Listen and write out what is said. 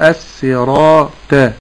الصراط